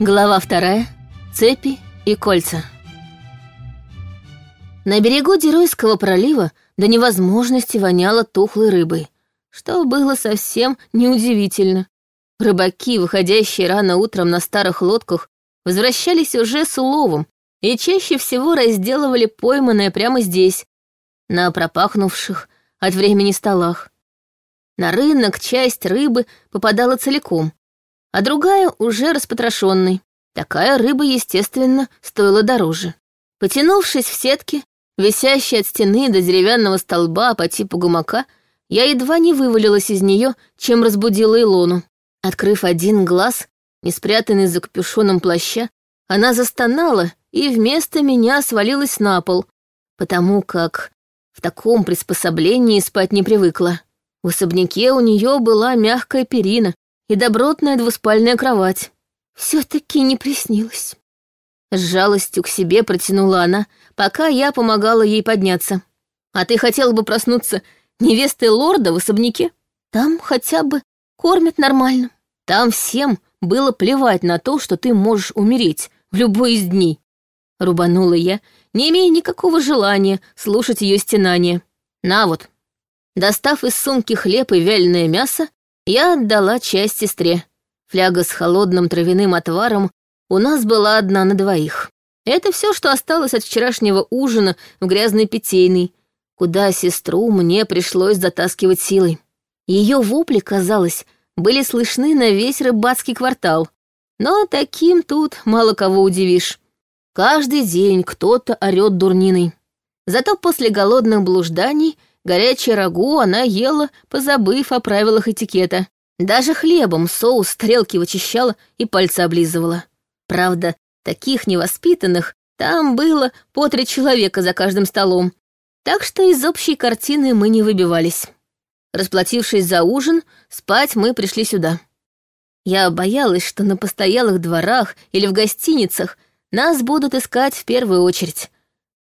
Глава вторая. Цепи и кольца. На берегу Деройского пролива до невозможности воняло тухлой рыбой, что было совсем неудивительно. Рыбаки, выходящие рано утром на старых лодках, возвращались уже с уловом и чаще всего разделывали пойманное прямо здесь, на пропахнувших от времени столах. На рынок часть рыбы попадала целиком, а другая уже распотрошенной. Такая рыба, естественно, стоила дороже. Потянувшись в сетке, висящей от стены до деревянного столба по типу гумака, я едва не вывалилась из нее, чем разбудила Илону. Открыв один глаз, не спрятанный за капюшоном плаща, она застонала и вместо меня свалилась на пол, потому как в таком приспособлении спать не привыкла. В особняке у нее была мягкая перина, и добротная двуспальная кровать. Все-таки не приснилось. С жалостью к себе протянула она, пока я помогала ей подняться. А ты хотела бы проснуться невестой лорда в особняке? Там хотя бы кормят нормально. Там всем было плевать на то, что ты можешь умереть в любой из дней. Рубанула я, не имея никакого желания слушать ее стенание. На вот. Достав из сумки хлеб и вяленое мясо, я отдала часть сестре. Фляга с холодным травяным отваром у нас была одна на двоих. Это все, что осталось от вчерашнего ужина в грязной питейной, куда сестру мне пришлось затаскивать силой. Ее вопли, казалось, были слышны на весь рыбацкий квартал, но таким тут мало кого удивишь. Каждый день кто-то орёт дурниной. Зато после голодных блужданий — горячее рагу она ела, позабыв о правилах этикета. Даже хлебом соус стрелки вычищала и пальцы облизывала. Правда, таких невоспитанных там было по три человека за каждым столом, так что из общей картины мы не выбивались. Расплатившись за ужин, спать мы пришли сюда. Я боялась, что на постоялых дворах или в гостиницах нас будут искать в первую очередь,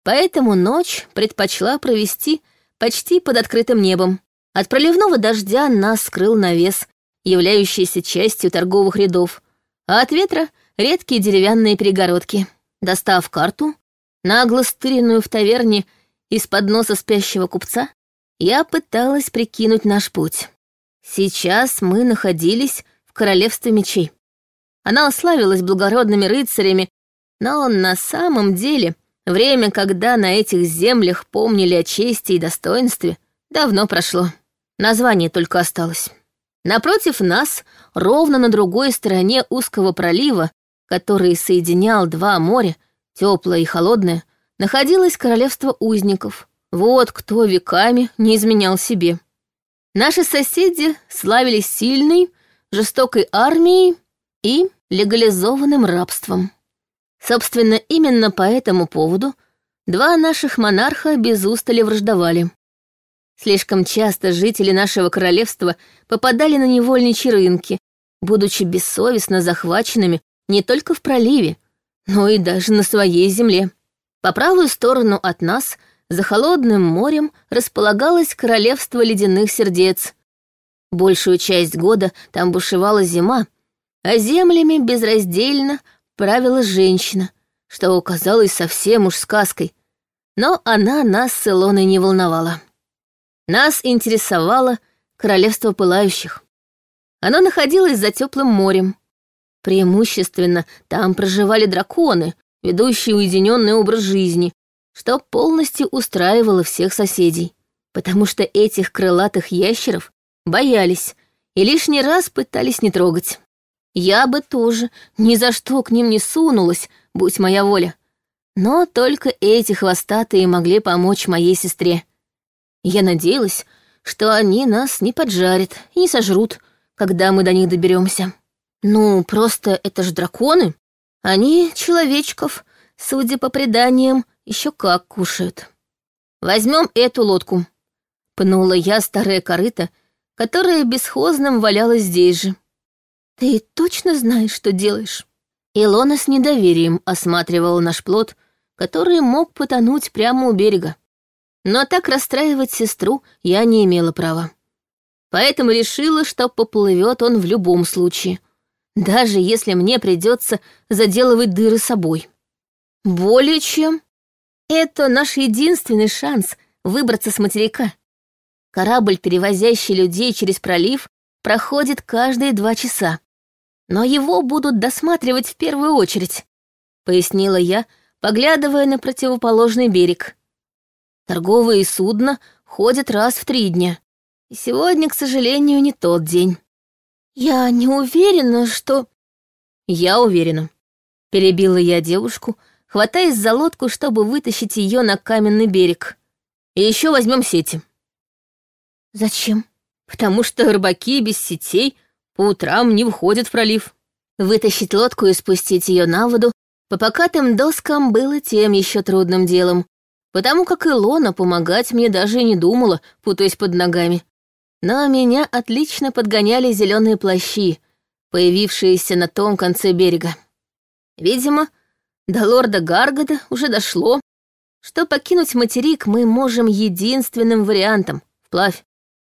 поэтому ночь предпочла провести почти под открытым небом. От проливного дождя нас скрыл навес, являющийся частью торговых рядов, а от ветра — редкие деревянные перегородки. Достав карту, нагло стыренную в таверне из-под носа спящего купца, я пыталась прикинуть наш путь. Сейчас мы находились в королевстве мечей. Она ославилась благородными рыцарями, но на самом деле — Время, когда на этих землях помнили о чести и достоинстве, давно прошло. Название только осталось. Напротив нас, ровно на другой стороне узкого пролива, который соединял два моря, теплое и холодное, находилось королевство узников. Вот кто веками не изменял себе. Наши соседи славились сильной, жестокой армией и легализованным рабством. Собственно, именно по этому поводу два наших монарха без устали враждовали. Слишком часто жители нашего королевства попадали на невольничьи рынки, будучи бессовестно захваченными не только в проливе, но и даже на своей земле. По правую сторону от нас, за холодным морем, располагалось королевство ледяных сердец. Большую часть года там бушевала зима, а землями безраздельно – правило, женщина, что оказалось совсем уж сказкой. Но она нас с Илоной не волновала. Нас интересовало королевство пылающих. Оно находилось за теплым морем. Преимущественно там проживали драконы, ведущие уединенный образ жизни, что полностью устраивало всех соседей, потому что этих крылатых ящеров боялись и лишний раз пытались не трогать. Я бы тоже ни за что к ним не сунулась, будь моя воля. Но только эти хвостатые могли помочь моей сестре. Я надеялась, что они нас не поджарят и не сожрут, когда мы до них доберемся. Ну, просто это ж драконы. Они человечков, судя по преданиям, еще как кушают. Возьмем эту лодку. Пнула я старое корыто, которое бесхозным валялось здесь же. «Ты точно знаешь, что делаешь?» Илона с недоверием осматривала наш плод, который мог потонуть прямо у берега. Но так расстраивать сестру я не имела права. Поэтому решила, что поплывет он в любом случае, даже если мне придется заделывать дыры собой. Более чем. Это наш единственный шанс выбраться с материка. Корабль, перевозящий людей через пролив, проходит каждые два часа но его будут досматривать в первую очередь», — пояснила я, поглядывая на противоположный берег. «Торговые судна ходят раз в три дня, и сегодня, к сожалению, не тот день». «Я не уверена, что...» «Я уверена», — перебила я девушку, хватаясь за лодку, чтобы вытащить ее на каменный берег. «И еще возьмем сети». «Зачем?» «Потому что рыбаки без сетей — по утрам не выходит в пролив. Вытащить лодку и спустить ее на воду по покатым доскам было тем еще трудным делом, потому как Илона помогать мне даже и не думала, путаясь под ногами. Но меня отлично подгоняли зеленые плащи, появившиеся на том конце берега. Видимо, до лорда Гаргада уже дошло, что покинуть материк мы можем единственным вариантом — вплавь.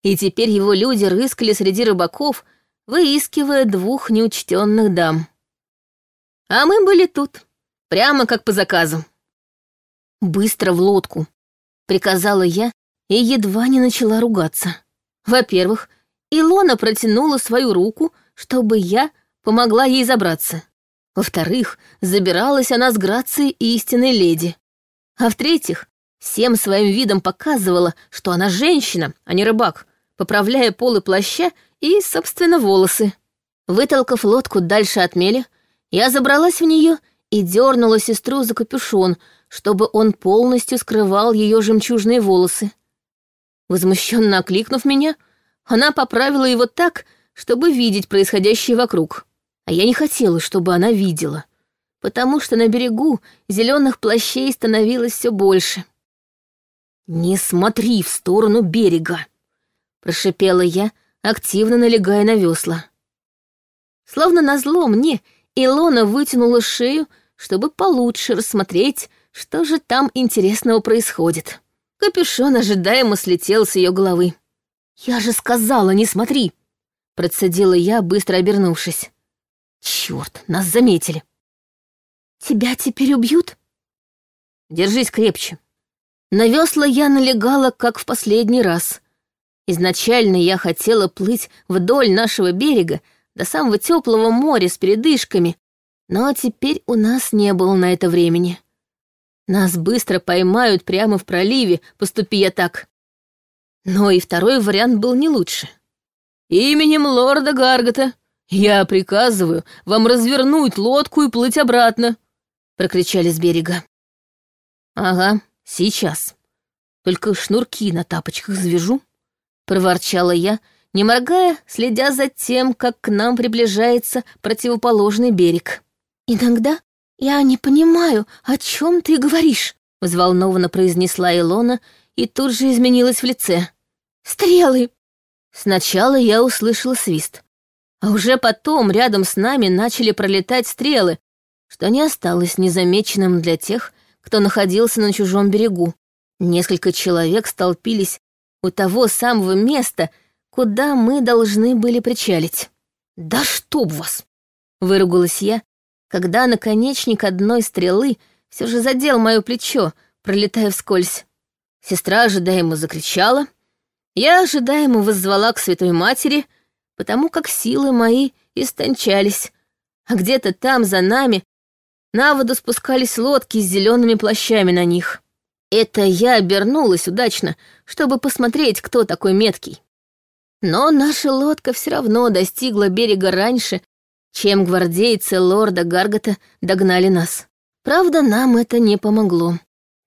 И теперь его люди рыскали среди рыбаков — выискивая двух неучтенных дам. А мы были тут, прямо как по заказу. «Быстро в лодку», — приказала я и едва не начала ругаться. Во-первых, Илона протянула свою руку, чтобы я помогла ей забраться. Во-вторых, забиралась она с грацией истинной леди. А в-третьих, всем своим видом показывала, что она женщина, а не рыбак поправляя полы плаща и, собственно, волосы. Вытолкав лодку дальше от мели, я забралась в нее и дернула сестру за капюшон, чтобы он полностью скрывал ее жемчужные волосы. Возмущенно окликнув меня, она поправила его так, чтобы видеть происходящее вокруг. А я не хотела, чтобы она видела, потому что на берегу зеленых плащей становилось все больше. «Не смотри в сторону берега!» прошипела я, активно налегая на весла. Словно назло мне, Илона вытянула шею, чтобы получше рассмотреть, что же там интересного происходит. Капюшон ожидаемо слетел с ее головы. «Я же сказала, не смотри!» Процедила я, быстро обернувшись. «Черт, нас заметили!» «Тебя теперь убьют?» «Держись крепче!» На весла я налегала, как в последний раз — Изначально я хотела плыть вдоль нашего берега до самого теплого моря с передышками, но теперь у нас не было на это времени. Нас быстро поймают прямо в проливе, поступи я так. Но и второй вариант был не лучше. «Именем лорда Гаргота я приказываю вам развернуть лодку и плыть обратно», — прокричали с берега. «Ага, сейчас. Только шнурки на тапочках завяжу, проворчала я, не моргая, следя за тем, как к нам приближается противоположный берег. «Иногда я не понимаю, о чем ты говоришь», — взволнованно произнесла Илона и тут же изменилась в лице. «Стрелы!» Сначала я услышала свист, а уже потом рядом с нами начали пролетать стрелы, что не осталось незамеченным для тех, кто находился на чужом берегу. Несколько человек столпились у того самого места, куда мы должны были причалить. «Да чтоб вас!» — выругалась я, когда наконечник одной стрелы все же задел мое плечо, пролетая вскользь. Сестра ожидаемо закричала. Я ожидаемо воззвала к Святой Матери, потому как силы мои истончались, а где-то там, за нами, на воду спускались лодки с зелеными плащами на них. Это я обернулась удачно, чтобы посмотреть, кто такой меткий. Но наша лодка все равно достигла берега раньше, чем гвардейцы лорда Гаргота догнали нас. Правда, нам это не помогло,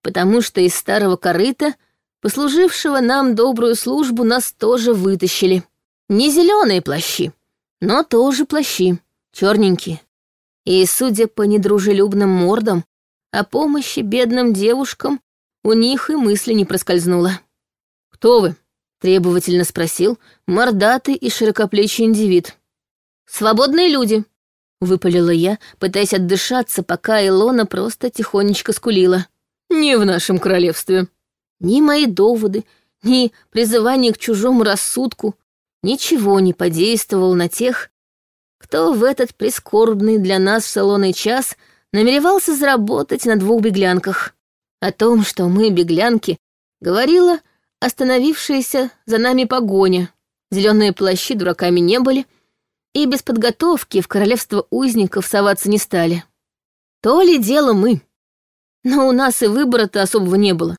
потому что из старого корыта, послужившего нам добрую службу, нас тоже вытащили. Не зеленые плащи, но тоже плащи, черненькие. И, судя по недружелюбным мордам, о помощи бедным девушкам у них и мысли не проскользнуло. «Кто вы?» — требовательно спросил мордатый и широкоплечий индивид. «Свободные люди!» — выпалила я, пытаясь отдышаться, пока Илона просто тихонечко скулила. «Не в нашем королевстве!» Ни мои доводы, ни призывание к чужому рассудку ничего не подействовало на тех, кто в этот прискорбный для нас салонный час намеревался заработать на двух беглянках. О том, что мы, беглянки, говорила остановившаяся за нами погоня. Зеленые плащи дураками не были, и без подготовки в королевство узников соваться не стали. То ли дело мы. Но у нас и выбора-то особого не было.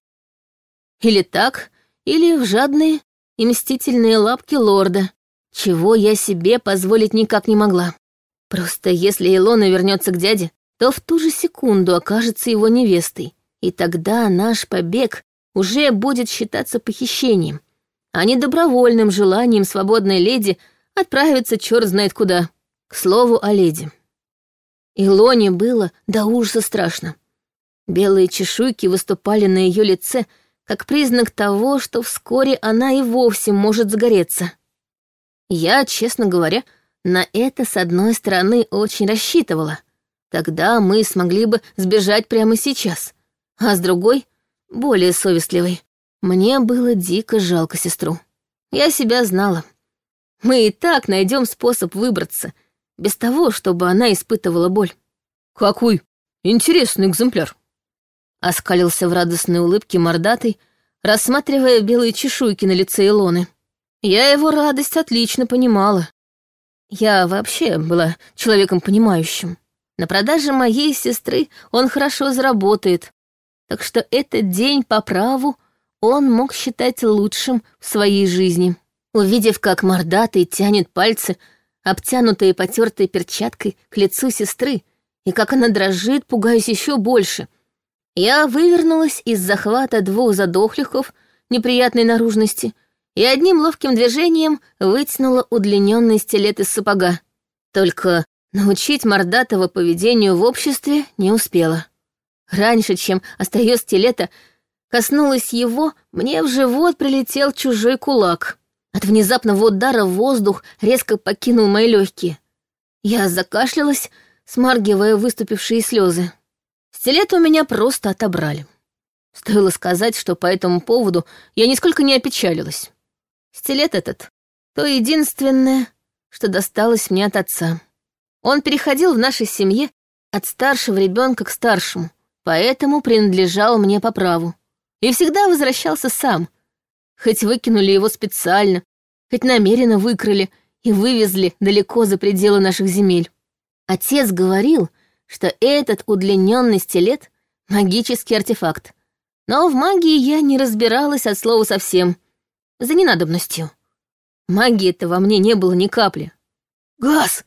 Или так, или в жадные и мстительные лапки лорда, чего я себе позволить никак не могла. Просто если Илона вернется к дяде, то в ту же секунду окажется его невестой, и тогда наш побег уже будет считаться похищением, а не добровольным желанием свободной леди отправиться черт знает куда. К слову о леди. Илоне было до ужаса страшно. Белые чешуйки выступали на ее лице, как признак того, что вскоре она и вовсе может сгореться. Я, честно говоря, на это, с одной стороны, очень рассчитывала. Тогда мы смогли бы сбежать прямо сейчас а с другой — более совестливой. Мне было дико жалко сестру. Я себя знала. Мы и так найдем способ выбраться, без того, чтобы она испытывала боль. «Какой интересный экземпляр!» Оскалился в радостной улыбке мордатый, рассматривая белые чешуйки на лице Илоны. Я его радость отлично понимала. Я вообще была человеком понимающим. На продаже моей сестры он хорошо заработает, так что этот день по праву он мог считать лучшим в своей жизни. Увидев, как мордатый тянет пальцы, обтянутые потертой перчаткой, к лицу сестры, и как она дрожит, пугаясь еще больше, я вывернулась из захвата двух задохликов неприятной наружности и одним ловким движением вытянула удлиненный стилет из сапога. Только научить мордатого поведению в обществе не успела раньше, чем остаёсь телета, коснулась его, мне в живот прилетел чужой кулак. От внезапного удара воздух резко покинул мои легкие. Я закашлялась, смаргивая выступившие слезы. Стилет у меня просто отобрали. Стоило сказать, что по этому поводу я нисколько не опечалилась. Стилет этот — то единственное, что досталось мне от отца. Он переходил в нашей семье от старшего ребенка к старшему — поэтому принадлежал мне по праву. И всегда возвращался сам. Хоть выкинули его специально, хоть намеренно выкрали и вывезли далеко за пределы наших земель. Отец говорил, что этот удлиненный стилет — магический артефакт. Но в магии я не разбиралась от слова совсем. За ненадобностью. Магии-то во мне не было ни капли. «Газ!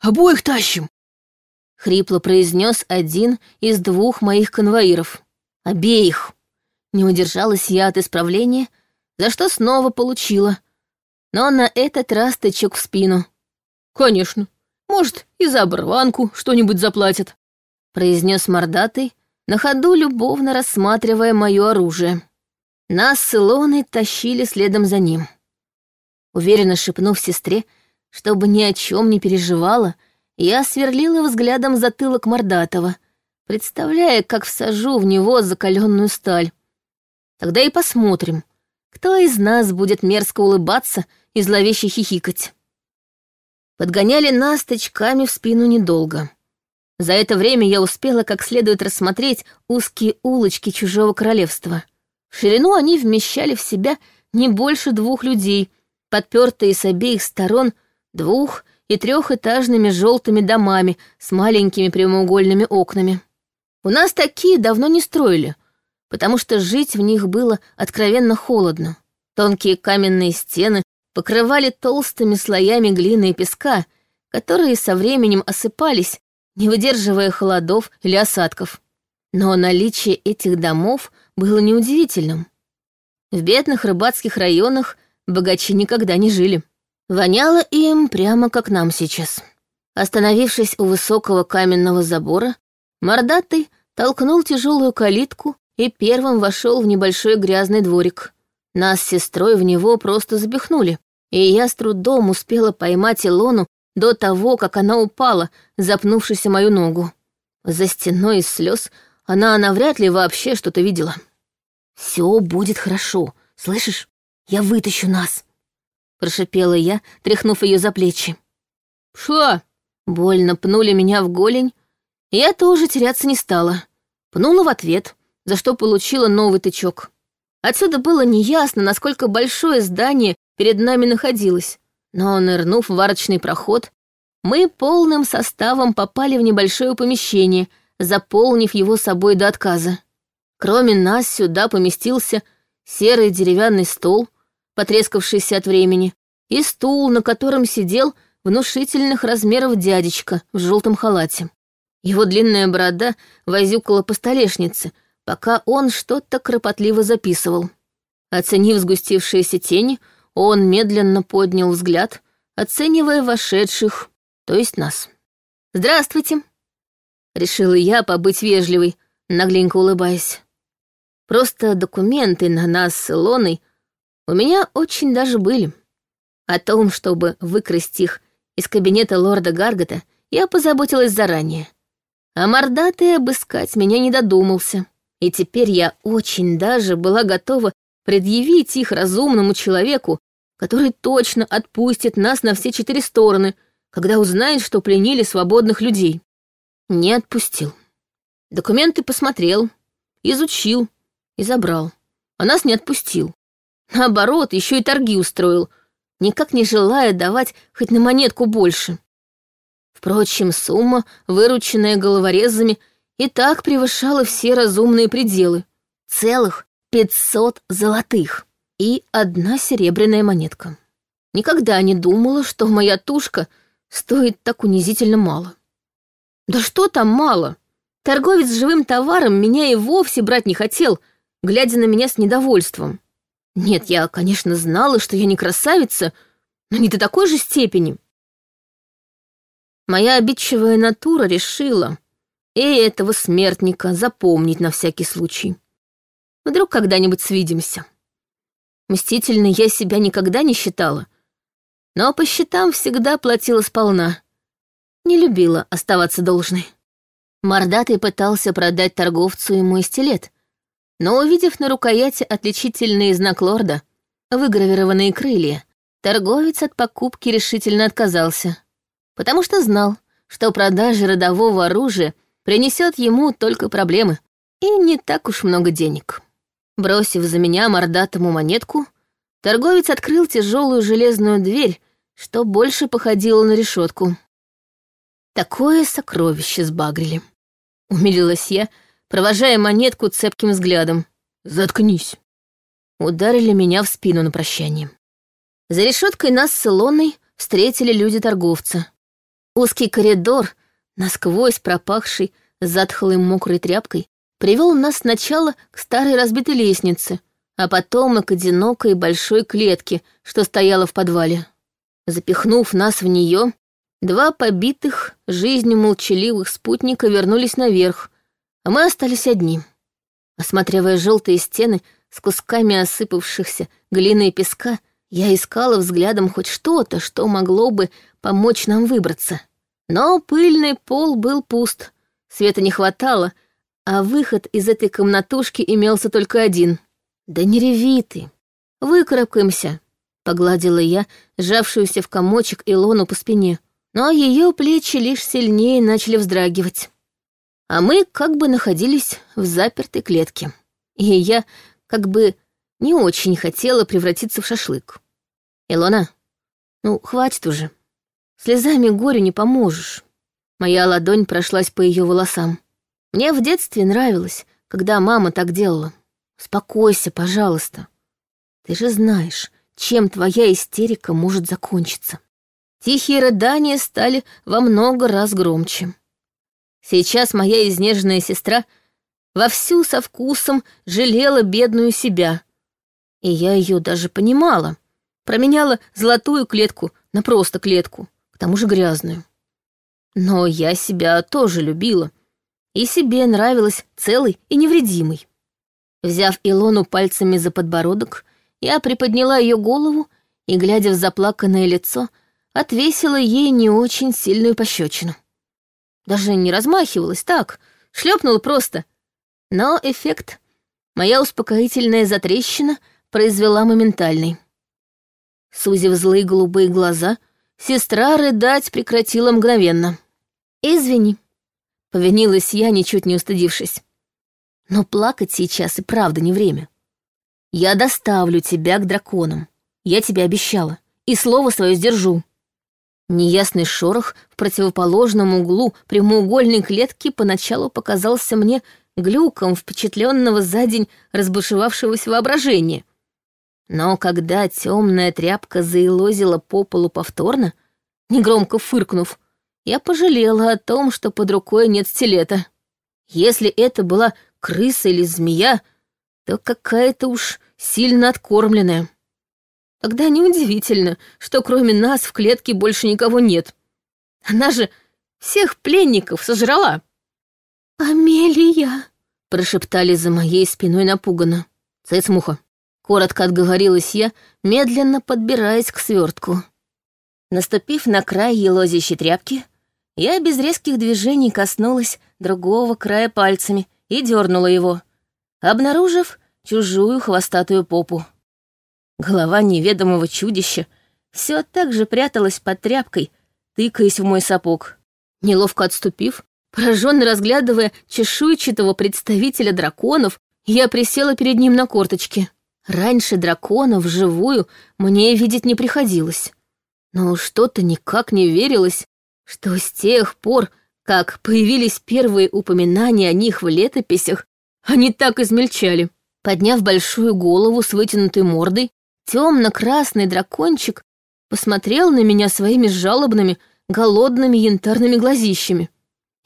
Обоих тащим!» — хрипло произнес один из двух моих конвоиров. «Обеих!» Не удержалась я от исправления, за что снова получила. Но на этот раз тычок в спину. «Конечно. Может, и за оборванку что-нибудь заплатят», — произнес мордатый, на ходу любовно рассматривая мое оружие. Нас с Илоной тащили следом за ним. Уверенно шепнув сестре, чтобы ни о чем не переживала, — я сверлила взглядом затылок Мордатова, представляя, как всажу в него закаленную сталь. Тогда и посмотрим, кто из нас будет мерзко улыбаться и зловеще хихикать. Подгоняли нас тычками в спину недолго. За это время я успела как следует рассмотреть узкие улочки чужого королевства. В ширину они вмещали в себя не больше двух людей, подпертые с обеих сторон двух и трехэтажными желтыми домами с маленькими прямоугольными окнами. У нас такие давно не строили, потому что жить в них было откровенно холодно. Тонкие каменные стены покрывали толстыми слоями глины и песка, которые со временем осыпались, не выдерживая холодов или осадков. Но наличие этих домов было неудивительным. В бедных рыбацких районах богачи никогда не жили. Воняло им прямо как нам сейчас. Остановившись у высокого каменного забора, мордатый толкнул тяжелую калитку и первым вошел в небольшой грязный дворик. Нас с сестрой в него просто запихнули, и я с трудом успела поймать Илону до того, как она упала, запнувшись о мою ногу. За стеной из слез она навряд ли вообще что-то видела. «Все будет хорошо, слышишь? Я вытащу нас!» прошипела я, тряхнув ее за плечи. «Что?» Больно пнули меня в голень. Я тоже теряться не стала. Пнула в ответ, за что получила новый тычок. Отсюда было неясно, насколько большое здание перед нами находилось. Но, нырнув в арочный проход, мы полным составом попали в небольшое помещение, заполнив его собой до отказа. Кроме нас сюда поместился серый деревянный стол — потрескавшийся от времени, и стул, на котором сидел внушительных размеров дядечка в желтом халате. Его длинная борода возюкала по столешнице, пока он что-то кропотливо записывал. Оценив сгустившиеся тени, он медленно поднял взгляд, оценивая вошедших, то есть нас. «Здравствуйте!» Решила я побыть вежливой, нагленько улыбаясь. Просто документы на нас с Илоной у меня очень даже были. О том, чтобы выкрасть их из кабинета лорда Гаргота, я позаботилась заранее. А мордатый обыскать меня не додумался. И теперь я очень даже была готова предъявить их разумному человеку, который точно отпустит нас на все четыре стороны, когда узнает, что пленили свободных людей. Не отпустил. Документы посмотрел, изучил и забрал, а нас не отпустил. Наоборот, еще и торги устроил. Никак не желая давать хоть на монетку больше. Впрочем, сумма, вырученная головорезами, и так превышала все разумные пределы. Целых пятьсот золотых и одна серебряная монетка. Никогда не думала, что моя тушка стоит так унизительно мало. Да что там мало? Торговец с живым товаром меня и вовсе брать не хотел, глядя на меня с недовольством. Нет, я, конечно, знала, что я не красавица, но не до такой же степени. Моя обидчивая натура решила и этого смертника запомнить на всякий случай. Вдруг когда-нибудь свидимся. Мстительной я себя никогда не считала, но по счетам всегда платила сполна. Не любила оставаться должной. Мордатый пытался продать торговцу ему мой стилет — но увидев на рукояти отличительный знак лорда, выгравированные крылья, торговец от покупки решительно отказался, потому что знал, что продажа родового оружия принесет ему только проблемы и не так уж много денег. Бросив за меня мордатому монетку, торговец открыл тяжелую железную дверь, что больше походило на решетку. Такое сокровище сбагрили. Умилилась я, провожая монетку цепким взглядом. «Заткнись!» Ударили меня в спину на прощание. За решеткой нас с Илоной встретили люди-торговца. Узкий коридор, насквозь пропахший затхлой мокрой тряпкой, привел нас сначала к старой разбитой лестнице, а потом и к одинокой большой клетке, что стояла в подвале. Запихнув нас в нее, два побитых, жизнью молчаливых спутника вернулись наверх, а мы остались одни. Осматривая желтые стены с кусками осыпавшихся глины и песка, я искала взглядом хоть что-то, что могло бы помочь нам выбраться. Но пыльный пол был пуст, света не хватало, а выход из этой комнатушки имелся только один. «Да не реви ты! Выкарабкаемся!» — погладила я сжавшуюся в комочек Илону по спине, но ее плечи лишь сильнее начали вздрагивать а мы как бы находились в запертой клетке. И я как бы не очень хотела превратиться в шашлык. Илона, ну, хватит уже. Слезами горю не поможешь. Моя ладонь прошлась по ее волосам. Мне в детстве нравилось, когда мама так делала. Успокойся, пожалуйста. Ты же знаешь, чем твоя истерика может закончиться. Тихие рыдания стали во много раз громче. Сейчас моя изнеженная сестра вовсю со вкусом жалела бедную себя. И я ее даже понимала. Променяла золотую клетку на просто клетку, к тому же грязную. Но я себя тоже любила. И себе нравилась целый и невредимый. Взяв Илону пальцами за подбородок, я приподняла ее голову и, глядя в заплаканное лицо, отвесила ей не очень сильную пощечину. Даже не размахивалась так, шлепнула просто. Но эффект моя успокоительная затрещина произвела моментальный. Сузив злые голубые глаза, сестра рыдать прекратила мгновенно. «Извини», — повинилась я, ничуть не устыдившись. «Но плакать сейчас и правда не время. Я доставлю тебя к драконам. Я тебе обещала, и слово свое сдержу». Неясный шорох в противоположном углу прямоугольной клетки поначалу показался мне глюком впечатленного за день разбушевавшегося воображения. Но когда темная тряпка заилозила по полу повторно, негромко фыркнув, я пожалела о том, что под рукой нет стилета. Если это была крыса или змея, то какая-то уж сильно откормленная. Тогда неудивительно, что кроме нас в клетке больше никого нет. Она же всех пленников сожрала. «Амелия!» — прошептали за моей спиной напуганно. «Цыц, муха!» — коротко отговорилась я, медленно подбираясь к свертку. Наступив на край елозящей тряпки, я без резких движений коснулась другого края пальцами и дернула его, обнаружив чужую хвостатую попу. Голова неведомого чудища все так же пряталась под тряпкой, тыкаясь в мой сапог. Неловко отступив, пораженно разглядывая чешуйчатого представителя драконов, я присела перед ним на корточки. Раньше дракона вживую мне видеть не приходилось. Но что-то никак не верилось, что с тех пор, как появились первые упоминания о них в летописях, они так измельчали. Подняв большую голову с вытянутой мордой, темно-красный дракончик посмотрел на меня своими жалобными, голодными янтарными глазищами.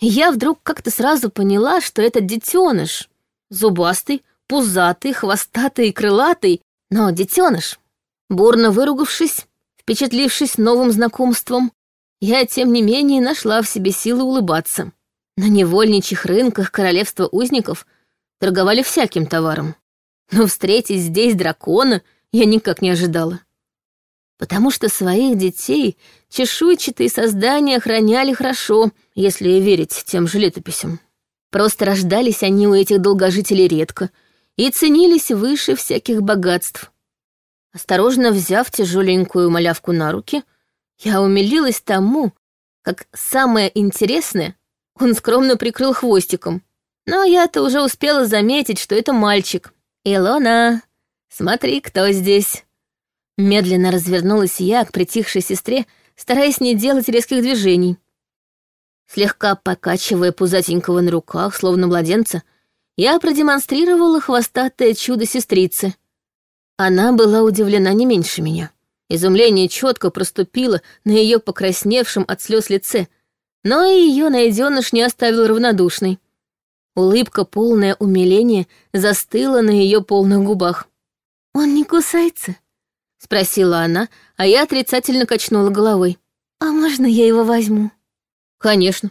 И я вдруг как-то сразу поняла, что это детеныш. Зубастый, пузатый, хвостатый и крылатый, но детеныш. Бурно выругавшись, впечатлившись новым знакомством, я, тем не менее, нашла в себе силы улыбаться. На невольничьих рынках королевства узников торговали всяким товаром. Но встретить здесь дракона — я никак не ожидала. Потому что своих детей чешуйчатые создания охраняли хорошо, если верить тем же летописям. Просто рождались они у этих долгожителей редко и ценились выше всяких богатств. Осторожно взяв тяжеленькую малявку на руки, я умилилась тому, как самое интересное он скромно прикрыл хвостиком. Но я-то уже успела заметить, что это мальчик. «Илона, «Смотри, кто здесь!» Медленно развернулась я к притихшей сестре, стараясь не делать резких движений. Слегка покачивая пузатенького на руках, словно младенца, я продемонстрировала хвостатое чудо сестрицы. Она была удивлена не меньше меня. Изумление четко проступило на ее покрасневшем от слез лице, но и ее найденыш не оставил равнодушной. Улыбка, полная умиления, застыла на ее полных губах. «Он не кусается?» — спросила она, а я отрицательно качнула головой. «А можно я его возьму?» «Конечно».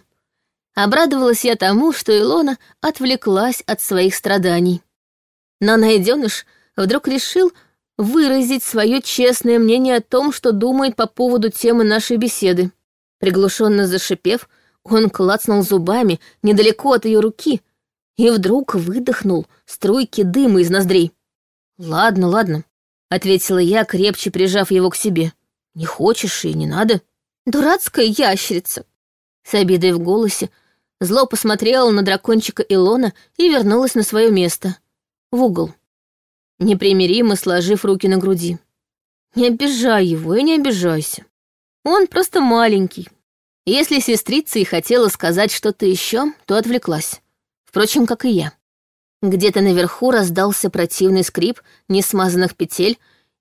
Обрадовалась я тому, что Илона отвлеклась от своих страданий. Но найденыш вдруг решил выразить свое честное мнение о том, что думает по поводу темы нашей беседы. Приглушенно зашипев, он клацнул зубами недалеко от ее руки и вдруг выдохнул струйки дыма из ноздрей. «Ладно, ладно», — ответила я, крепче прижав его к себе. «Не хочешь и не надо». «Дурацкая ящерица!» С обидой в голосе зло посмотрела на дракончика Илона и вернулась на свое место. В угол. Непримиримо сложив руки на груди. «Не обижай его и не обижайся. Он просто маленький». Если сестрица и хотела сказать что-то еще, то отвлеклась. Впрочем, как и я. Где-то наверху раздался противный скрип несмазанных петель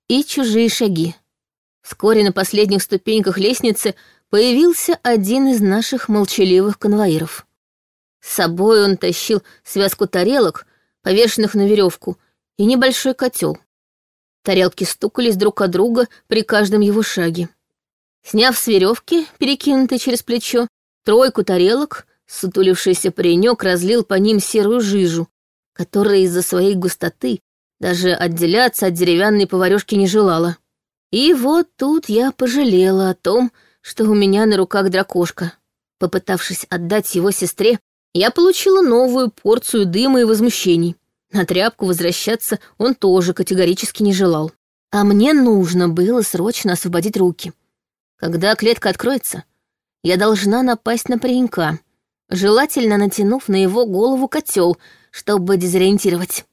и чужие шаги. Вскоре на последних ступеньках лестницы появился один из наших молчаливых конвоиров. С собой он тащил связку тарелок, повешенных на веревку, и небольшой котел. Тарелки стукались друг от друга при каждом его шаге. Сняв с веревки, перекинутой через плечо, тройку тарелок, сутулившийся паренек разлил по ним серую жижу, которая из-за своей густоты даже отделяться от деревянной поварёшки не желала. И вот тут я пожалела о том, что у меня на руках дракошка. Попытавшись отдать его сестре, я получила новую порцию дыма и возмущений. На тряпку возвращаться он тоже категорически не желал. А мне нужно было срочно освободить руки. Когда клетка откроется, я должна напасть на паренька, желательно натянув на его голову котел, чтобы дезориентировать.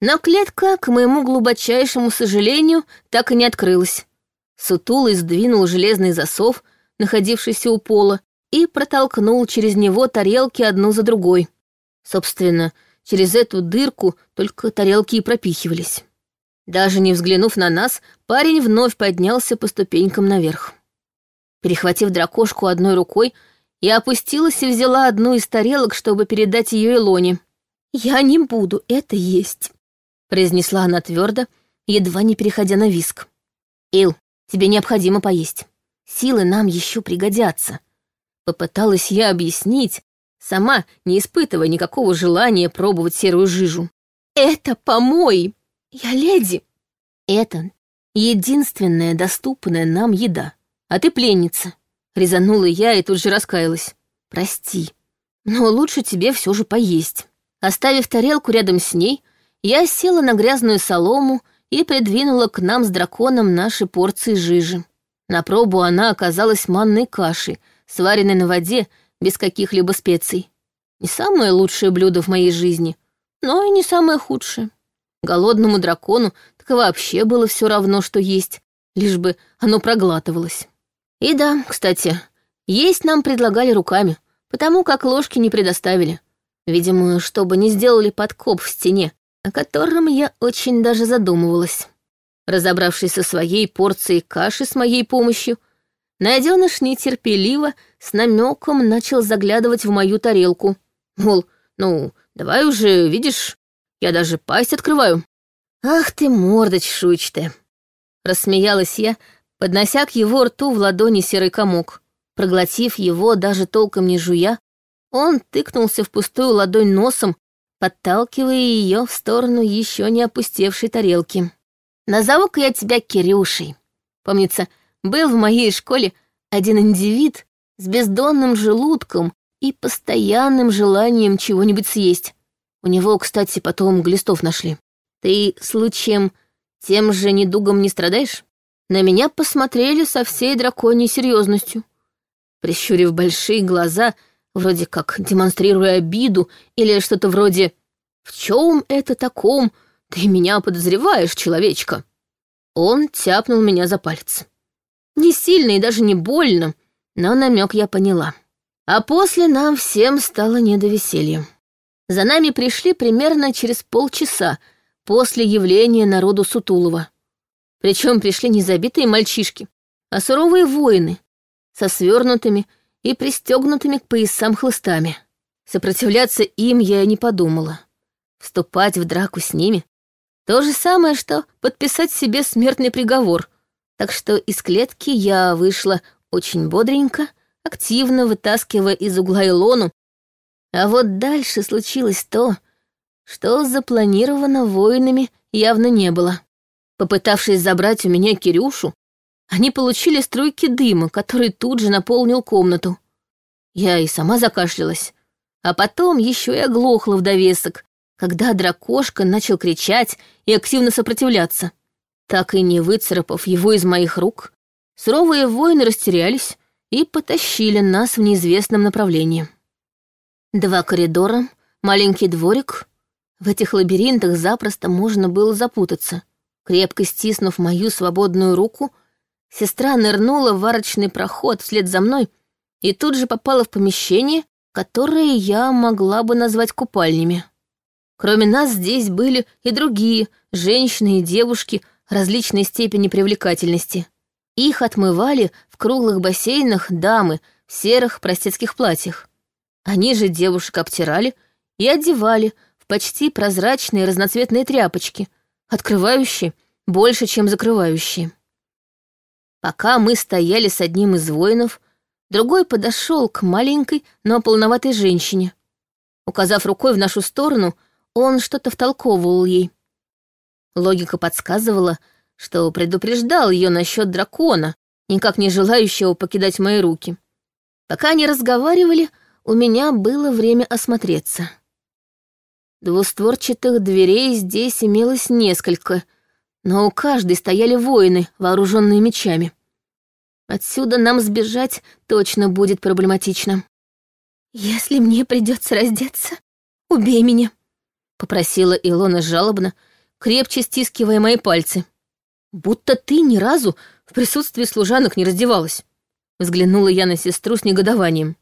Но клетка, к моему глубочайшему сожалению, так и не открылась. Сутулый сдвинул железный засов, находившийся у пола, и протолкнул через него тарелки одну за другой. Собственно, через эту дырку только тарелки и пропихивались. Даже не взглянув на нас, парень вновь поднялся по ступенькам наверх. Перехватив дракошку одной рукой, я опустилась и взяла одну из тарелок, чтобы передать ее Илоне. «Я не буду это есть», — произнесла она твердо, едва не переходя на виск. «Ил, тебе необходимо поесть. Силы нам еще пригодятся». Попыталась я объяснить, сама не испытывая никакого желания пробовать серую жижу. «Это помой! Я леди!» «Это единственная доступная нам еда, а ты пленница», — резанула я и тут же раскаялась. «Прости, но лучше тебе все же поесть». Оставив тарелку рядом с ней, я села на грязную солому и придвинула к нам с драконом наши порции жижи. На пробу она оказалась манной кашей, сваренной на воде, без каких-либо специй. Не самое лучшее блюдо в моей жизни, но и не самое худшее. Голодному дракону так вообще было все равно, что есть, лишь бы оно проглатывалось. И да, кстати, есть нам предлагали руками, потому как ложки не предоставили — Видимо, чтобы не сделали подкоп в стене, о котором я очень даже задумывалась. Разобравшись со своей порцией каши с моей помощью, найденыш нетерпеливо с намеком начал заглядывать в мою тарелку. Мол, ну, давай уже, видишь, я даже пасть открываю. Ах ты, мордоч шуч! Рассмеялась я, поднося к его рту в ладони серый комок. Проглотив его, даже толком не жуя, он тыкнулся в пустую ладонь носом, подталкивая ее в сторону еще не опустевшей тарелки. «Назову-ка я тебя Кирюшей». Помнится, был в моей школе один индивид с бездонным желудком и постоянным желанием чего-нибудь съесть. У него, кстати, потом глистов нашли. Ты, случаем, тем же недугом не страдаешь? На меня посмотрели со всей драконьей серьезностью. Прищурив большие глаза — вроде как демонстрируя обиду или что-то вроде «В чем это таком? Ты меня подозреваешь, человечка?» Он тяпнул меня за палец. Не сильно и даже не больно, но намек я поняла. А после нам всем стало не до веселья. За нами пришли примерно через полчаса после явления народу Сутулова. Причем пришли не забитые мальчишки, а суровые воины со свернутыми и пристегнутыми к поясам хлыстами. Сопротивляться им я и не подумала. Вступать в драку с ними — то же самое, что подписать себе смертный приговор. Так что из клетки я вышла очень бодренько, активно вытаскивая из угла Илону. А вот дальше случилось то, что запланировано воинами явно не было. Попытавшись забрать у меня Кирюшу, они получили струйки дыма, который тут же наполнил комнату. Я и сама закашлялась. А потом еще и оглохла в довесок, когда дракошка начал кричать и активно сопротивляться. Так и не выцарапав его из моих рук, суровые воины растерялись и потащили нас в неизвестном направлении. Два коридора, маленький дворик. В этих лабиринтах запросто можно было запутаться. Крепко стиснув мою свободную руку — Сестра нырнула в арочный проход вслед за мной и тут же попала в помещение, которое я могла бы назвать купальнями. Кроме нас здесь были и другие женщины и девушки различной степени привлекательности. Их отмывали в круглых бассейнах дамы в серых простецких платьях. Они же девушек обтирали и одевали в почти прозрачные разноцветные тряпочки, открывающие больше, чем закрывающие. Пока мы стояли с одним из воинов, другой подошел к маленькой, но полноватой женщине. Указав рукой в нашу сторону, он что-то втолковывал ей. Логика подсказывала, что предупреждал ее насчет дракона, никак не желающего покидать мои руки. Пока они разговаривали, у меня было время осмотреться. Двустворчатых дверей здесь имелось несколько, но у каждой стояли воины, вооруженные мечами. Отсюда нам сбежать точно будет проблематично. «Если мне придется раздеться, убей меня», — попросила Илона жалобно, крепче стискивая мои пальцы. «Будто ты ни разу в присутствии служанок не раздевалась», — взглянула я на сестру с негодованием.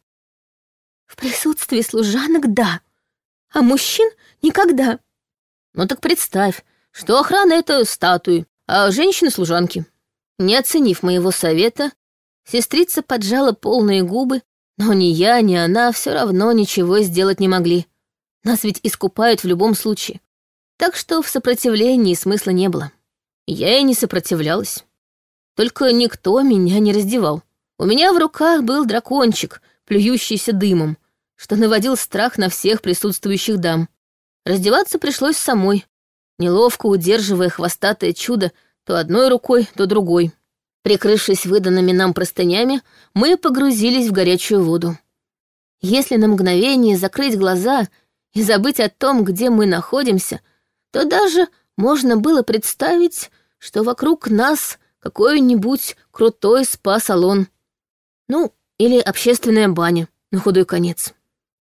«В присутствии служанок — да, а мужчин — никогда». «Ну так представь, что охрана — это статуи, а женщины-служанки. Не оценив моего совета, сестрица поджала полные губы, но ни я, ни она все равно ничего сделать не могли. Нас ведь искупают в любом случае. Так что в сопротивлении смысла не было. Я и не сопротивлялась. Только никто меня не раздевал. У меня в руках был дракончик, плюющийся дымом, что наводил страх на всех присутствующих дам. Раздеваться пришлось самой, неловко удерживая хвостатое чудо то одной рукой, то другой. Прикрывшись выданными нам простынями, мы погрузились в горячую воду. Если на мгновение закрыть глаза и забыть о том, где мы находимся, то даже можно было представить, что вокруг нас какой-нибудь крутой спа-салон. Ну, или общественная баня, на худой конец.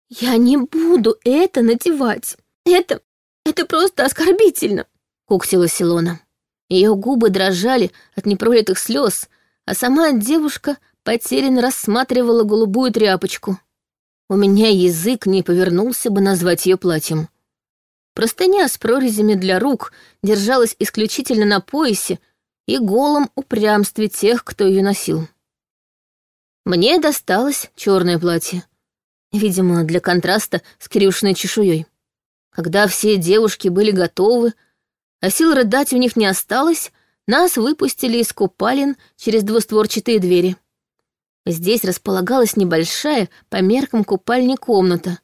«Я не буду это надевать. Это «Это просто оскорбительно!» — куксилась Илона. Ее губы дрожали от непролитых слез, а сама девушка потерянно рассматривала голубую тряпочку. У меня язык не повернулся бы назвать ее платьем. Простыня с прорезями для рук держалась исключительно на поясе и голом упрямстве тех, кто ее носил. Мне досталось черное платье, видимо, для контраста с кирюшной чешуей. Когда все девушки были готовы, а сил рыдать у них не осталось, нас выпустили из купалин через двустворчатые двери. Здесь располагалась небольшая, по меркам купальни, комната,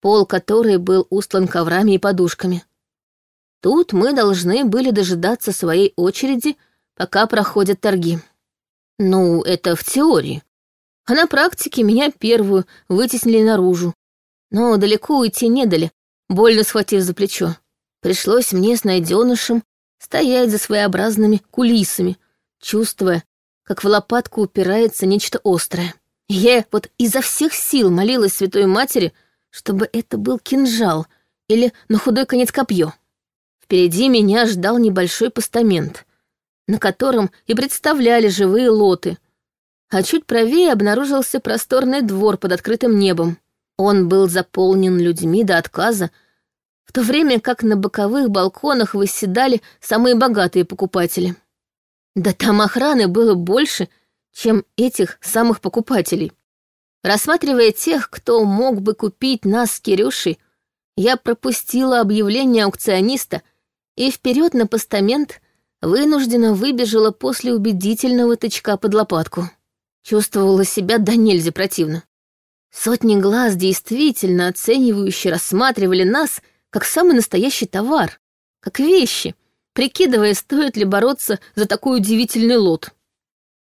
пол которой был устлан коврами и подушками. Тут мы должны были дожидаться своей очереди, пока проходят торги. Ну, это в теории. А на практике меня первую вытеснили наружу. Но далеко уйти не дали, Больно схватив за плечо. Пришлось мне с найденышем стоять за своеобразными кулисами, чувствуя, как в лопатку упирается нечто острое. Я вот изо всех сил молилась Святой Матери, чтобы это был кинжал или на худой конец копье. Впереди меня ждал небольшой постамент, на котором и представляли живые лоты, а чуть правее обнаружился просторный двор под открытым небом. Он был заполнен людьми до отказа, в то время как на боковых балконах выседали самые богатые покупатели. Да там охраны было больше, чем этих самых покупателей. Рассматривая тех, кто мог бы купить нас с Кирюшей, я пропустила объявление аукциониста и вперед на постамент вынужденно выбежала после убедительного тычка под лопатку. Чувствовала себя до нельзя противно. Сотни глаз действительно оценивающе рассматривали нас как самый настоящий товар, как вещи, прикидывая, стоит ли бороться за такой удивительный лот.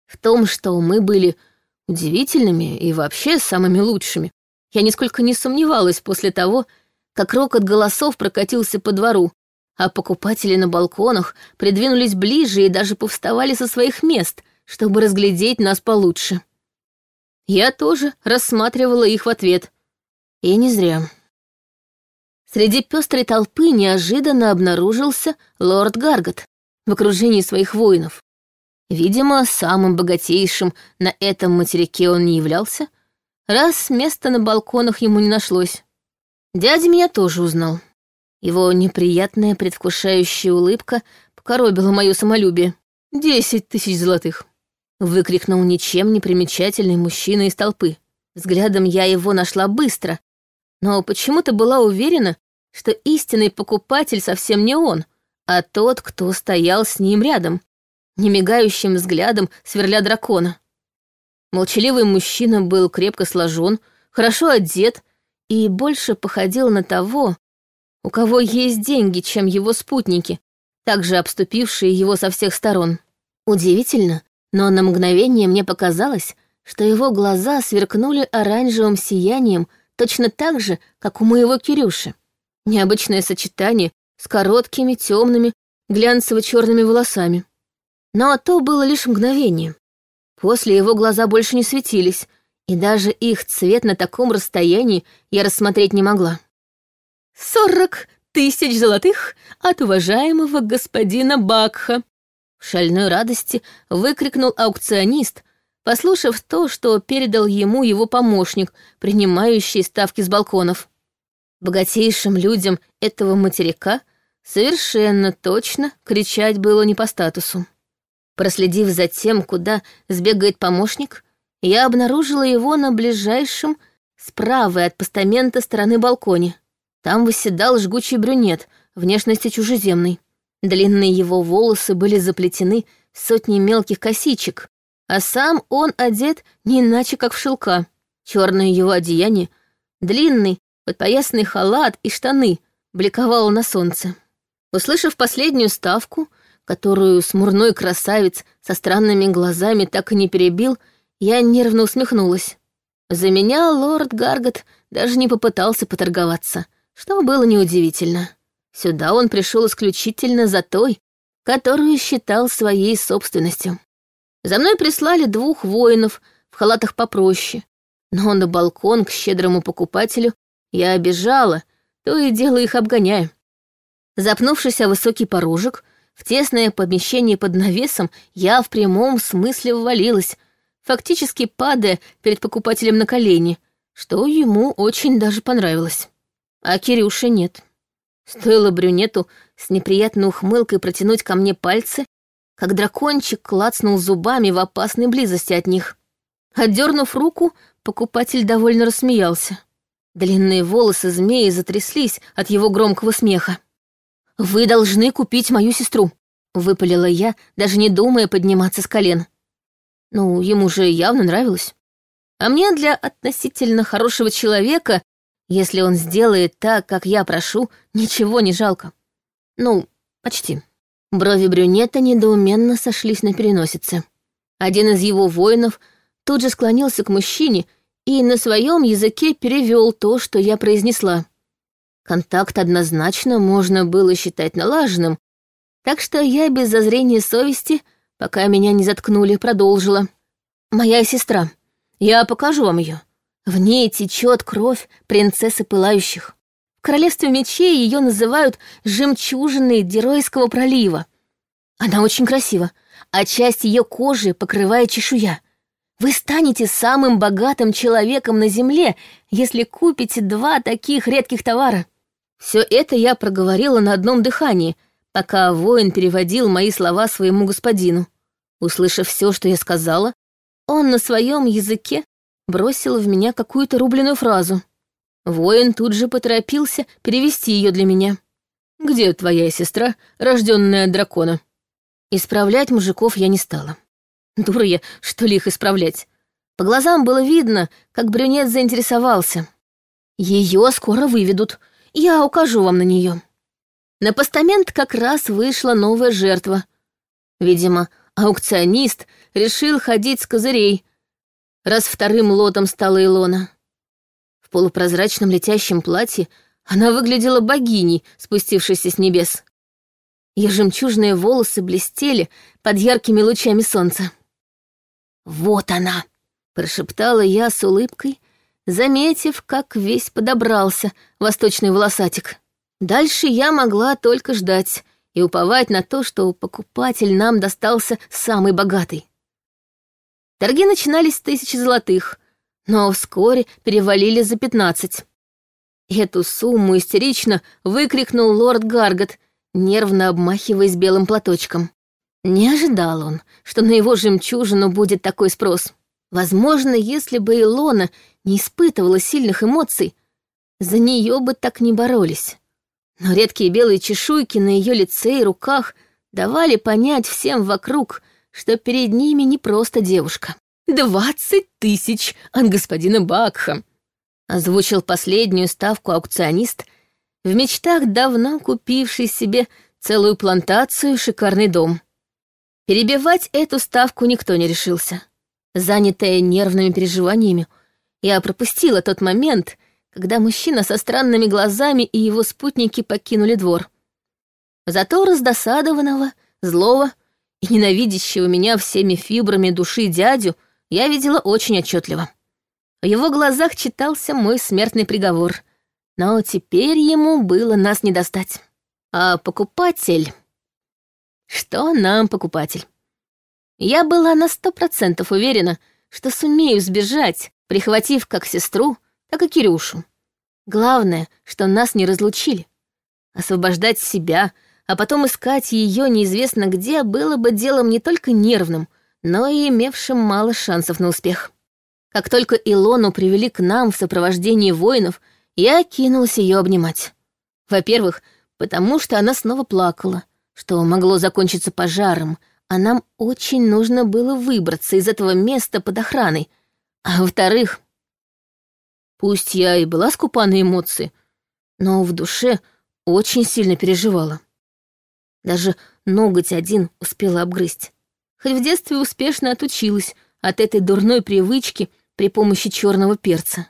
В том, что мы были удивительными и вообще самыми лучшими, я нисколько не сомневалась после того, как рокот голосов прокатился по двору, а покупатели на балконах придвинулись ближе и даже повставали со своих мест, чтобы разглядеть нас получше. Я тоже рассматривала их в ответ. И не зря. Среди пестрой толпы неожиданно обнаружился лорд Гаргот в окружении своих воинов. Видимо, самым богатейшим на этом материке он не являлся, раз места на балконах ему не нашлось. Дядя меня тоже узнал. Его неприятная предвкушающая улыбка покоробила мое самолюбие. Десять тысяч золотых. Выкрикнул ничем не примечательный мужчина из толпы. Взглядом я его нашла быстро, но почему-то была уверена, что истинный покупатель совсем не он, а тот, кто стоял с ним рядом, немигающим взглядом сверля дракона. Молчаливый мужчина был крепко сложен, хорошо одет и больше походил на того, у кого есть деньги, чем его спутники, также обступившие его со всех сторон. Удивительно, но на мгновение мне показалось, что его глаза сверкнули оранжевым сиянием точно так же, как у моего Кирюши. Необычное сочетание с короткими, темными, глянцево-черными волосами. Но то было лишь мгновение. После его глаза больше не светились, и даже их цвет на таком расстоянии я рассмотреть не могла. «Сорок тысяч золотых от уважаемого господина Бакха», в шальной радости выкрикнул аукционист, послушав то, что передал ему его помощник, принимающий ставки с балконов. Богатейшим людям этого материка совершенно точно кричать было не по статусу. Проследив за тем, куда сбегает помощник, я обнаружила его на ближайшем, справа от постамента стороны балконе. Там выседал жгучий брюнет, внешности чужеземный. Длинные его волосы были заплетены сотней мелких косичек, а сам он одет не иначе, как в шелка. Черное его одеяние, длинный, подпоясный халат и штаны бликовало на солнце. Услышав последнюю ставку, которую смурной красавец со странными глазами так и не перебил, я нервно усмехнулась. За меня лорд Гаргот даже не попытался поторговаться, что было неудивительно. Сюда он пришел исключительно за той, которую считал своей собственностью. За мной прислали двух воинов в халатах попроще, но на балкон к щедрому покупателю я обижала, то и дело их обгоняя. Запнувшись о высокий порожек, в тесное помещение под навесом я в прямом смысле ввалилась, фактически падая перед покупателем на колени, что ему очень даже понравилось. А Кирюши нет. Стоило брюнету с неприятной ухмылкой протянуть ко мне пальцы, как дракончик клацнул зубами в опасной близости от них. Отдернув руку, покупатель довольно рассмеялся. Длинные волосы змеи затряслись от его громкого смеха. «Вы должны купить мою сестру», — выпалила я, даже не думая подниматься с колен. Ну, ему же явно нравилось. А мне для относительно хорошего человека если он сделает так, как я прошу, ничего не жалко. Ну, почти. Брови брюнета недоуменно сошлись на переносице. Один из его воинов тут же склонился к мужчине и на своем языке перевел то, что я произнесла. Контакт однозначно можно было считать налаженным, так что я без зазрения совести, пока меня не заткнули, продолжила. «Моя сестра, я покажу вам ее. В ней течет кровь принцессы пылающих. В королевстве мечей ее называют жемчужиной Деройского пролива. Она очень красива, а часть ее кожи покрывает чешуя. Вы станете самым богатым человеком на земле, если купите два таких редких товара. Все это я проговорила на одном дыхании, пока воин переводил мои слова своему господину. Услышав все, что я сказала, он на своем языке бросила в меня какую-то рубленую фразу. Воин тут же поторопился перевести ее для меня. «Где твоя сестра, рожденная дракона?» Исправлять мужиков я не стала. Дура я, что ли их исправлять? По глазам было видно, как брюнет заинтересовался. Ее скоро выведут. Я укажу вам на нее. На постамент как раз вышла новая жертва. Видимо, аукционист решил ходить с козырей, раз вторым лотом стала Илона. В полупрозрачном летящем платье она выглядела богиней, спустившейся с небес. Ее жемчужные волосы блестели под яркими лучами солнца. «Вот она!» — прошептала я с улыбкой, заметив, как весь подобрался восточный волосатик. Дальше я могла только ждать и уповать на то, что покупатель нам достался самый богатый. Торги начинались с тысячи золотых, но вскоре перевалили за пятнадцать. Эту сумму истерично выкрикнул лорд Гаргот, нервно обмахиваясь белым платочком. Не ожидал он, что на его жемчужину будет такой спрос. Возможно, если бы Илона не испытывала сильных эмоций, за нее бы так не боролись. Но редкие белые чешуйки на ее лице и руках давали понять всем вокруг — что перед ними не просто девушка. «Двадцать тысяч от господина Бакха!» Озвучил последнюю ставку аукционист, в мечтах давно купивший себе целую плантацию шикарный дом. Перебивать эту ставку никто не решился. Занятая нервными переживаниями, я пропустила тот момент, когда мужчина со странными глазами и его спутники покинули двор. Зато раздосадованного, злого — и ненавидящего меня всеми фибрами души дядю я видела очень отчетливо. В его глазах читался мой смертный приговор, но теперь ему было нас не достать. А покупатель... Что нам покупатель? Я была на сто процентов уверена, что сумею сбежать, прихватив как сестру, так и Кирюшу. Главное, что нас не разлучили. Освобождать себя — а потом искать ее неизвестно где было бы делом не только нервным, но и имевшим мало шансов на успех. Как только Илону привели к нам в сопровождении воинов, я кинулась ее обнимать. Во-первых, потому что она снова плакала, что могло закончиться пожаром, а нам очень нужно было выбраться из этого места под охраной. А во-вторых, пусть я и была скупа на эмоции, но в душе очень сильно переживала. Даже ноготь один успела обгрызть. Хоть в детстве успешно отучилась от этой дурной привычки при помощи черного перца.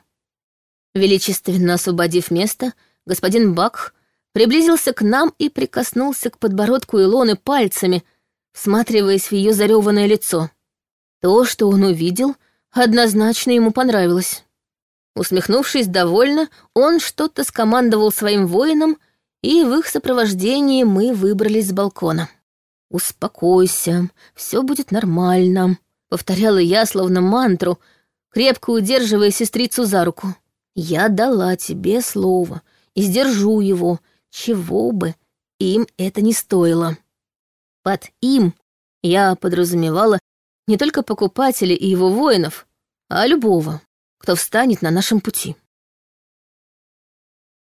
Величественно освободив место, господин Бакх приблизился к нам и прикоснулся к подбородку Илоны пальцами, всматриваясь в ее зареванное лицо. То, что он увидел, однозначно ему понравилось. Усмехнувшись довольно, он что-то скомандовал своим воинам, и в их сопровождении мы выбрались с балкона. «Успокойся, все будет нормально», — повторяла я словно мантру, крепко удерживая сестрицу за руку. «Я дала тебе слово и сдержу его, чего бы им это не стоило». Под «им» я подразумевала не только покупателя и его воинов, а любого, кто встанет на нашем пути.